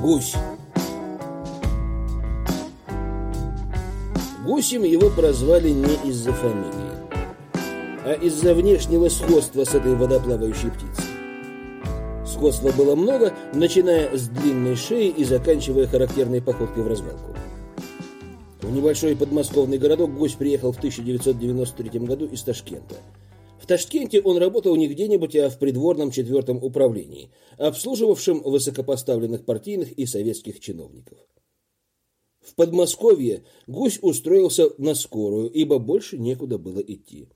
Гусь. Гусем его прозвали не из-за фамилии, а из-за внешнего сходства с этой водоплавающей птицей. Сходства было много, начиная с длинной шеи и заканчивая характерной походкой в развалку. В небольшой подмосковный городок гость приехал в 1993 году из Ташкента. В Ташкенте он работал не где-нибудь, а в придворном четвертом управлении, обслуживавшем высокопоставленных партийных и советских чиновников. В Подмосковье гусь устроился на скорую, ибо больше некуда было идти.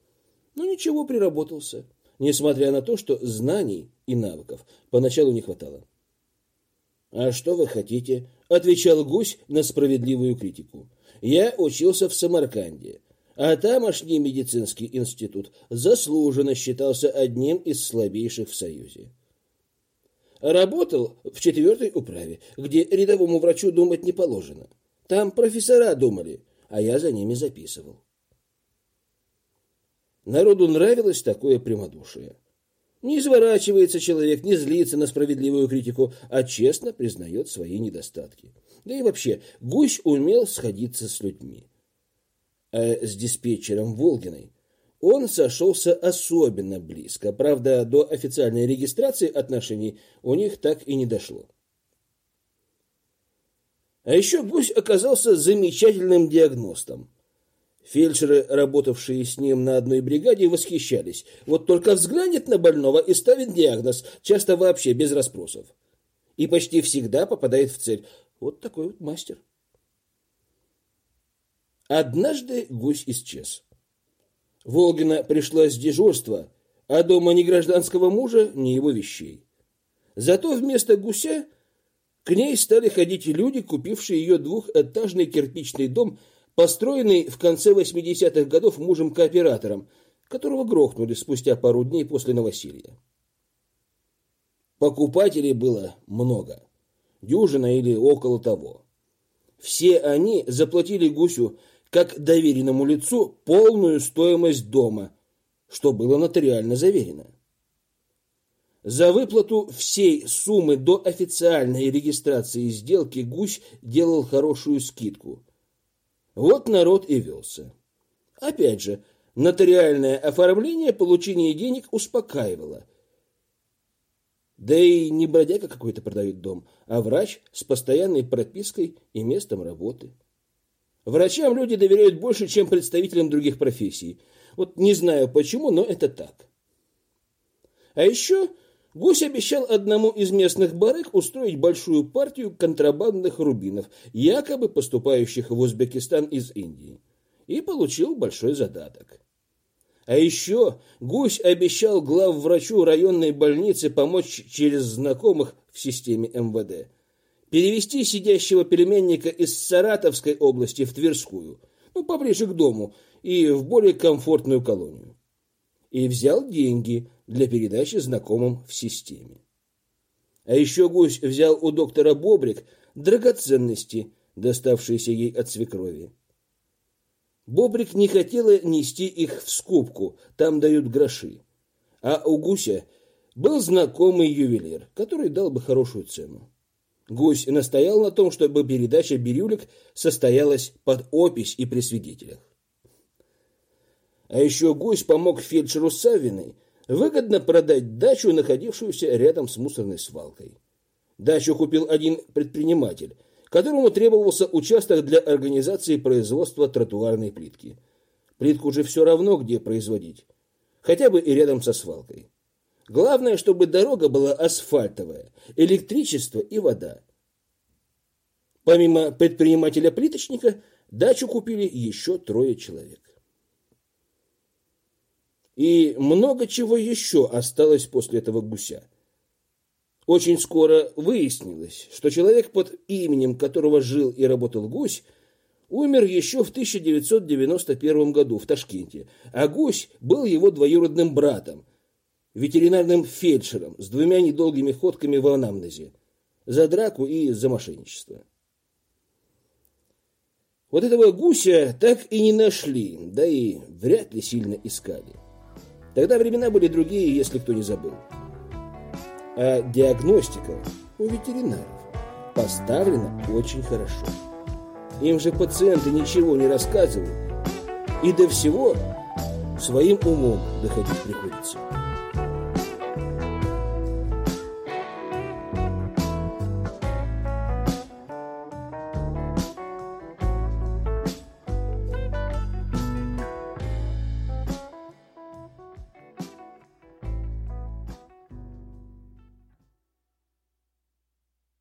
Но ничего, приработался, несмотря на то, что знаний и навыков поначалу не хватало. «А что вы хотите?» – отвечал гусь на справедливую критику. «Я учился в Самарканде, а тамошний медицинский институт заслуженно считался одним из слабейших в Союзе. Работал в четвертой управе, где рядовому врачу думать не положено». Там профессора думали, а я за ними записывал. Народу нравилось такое прямодушие. Не изворачивается человек, не злится на справедливую критику, а честно признает свои недостатки. Да и вообще, гусь умел сходиться с людьми. А с диспетчером Волгиной он сошелся особенно близко. Правда, до официальной регистрации отношений у них так и не дошло. А еще гусь оказался замечательным диагностом. Фельдшеры, работавшие с ним на одной бригаде, восхищались. Вот только взглянет на больного и ставит диагноз, часто вообще без расспросов. И почти всегда попадает в цель. Вот такой вот мастер. Однажды гусь исчез. Волгина пришла с дежурства, а дома ни гражданского мужа, ни его вещей. Зато вместо гуся к ней стали ходить люди, купившие ее двухэтажный кирпичный дом, построенный в конце 80-х годов мужем-кооператором, которого грохнули спустя пару дней после новоселья. Покупателей было много, дюжина или около того. Все они заплатили гусю, как доверенному лицу, полную стоимость дома, что было нотариально заверено. За выплату всей суммы до официальной регистрации сделки Гусь делал хорошую скидку. Вот народ и велся. Опять же, нотариальное оформление получения денег успокаивало. Да и не бродяга какой-то продает дом, а врач с постоянной пропиской и местом работы. Врачам люди доверяют больше, чем представителям других профессий. Вот не знаю почему, но это так. А еще Гусь обещал одному из местных барыг устроить большую партию контрабандных рубинов, якобы поступающих в Узбекистан из Индии, и получил большой задаток. А еще Гусь обещал главврачу районной больницы помочь через знакомых в системе МВД перевести сидящего пельменника из Саратовской области в Тверскую, ну, поближе к дому и в более комфортную колонию. И взял деньги для передачи знакомым в системе. А еще гусь взял у доктора Бобрик драгоценности, доставшиеся ей от свекрови. Бобрик не хотела нести их в скупку, там дают гроши. А у гуся был знакомый ювелир, который дал бы хорошую цену. Гусь настоял на том, чтобы передача бирюлек состоялась под опись и при свидетелях. А еще гусь помог фельдшеру Савиной выгодно продать дачу, находившуюся рядом с мусорной свалкой. Дачу купил один предприниматель, которому требовался участок для организации производства тротуарной плитки. Плитку же все равно где производить, хотя бы и рядом со свалкой. Главное, чтобы дорога была асфальтовая, электричество и вода. Помимо предпринимателя-плиточника, дачу купили еще трое человек. И много чего еще осталось после этого гуся. Очень скоро выяснилось, что человек, под именем которого жил и работал гусь, умер еще в 1991 году в Ташкенте, а гусь был его двоюродным братом, ветеринарным фельдшером с двумя недолгими ходками в анамнезе за драку и за мошенничество. Вот этого гуся так и не нашли, да и вряд ли сильно искали. Тогда времена были другие, если кто не забыл. А диагностика у ветеринаров поставлена очень хорошо. Им же пациенты ничего не рассказывают, и до всего своим умом доходить приходится.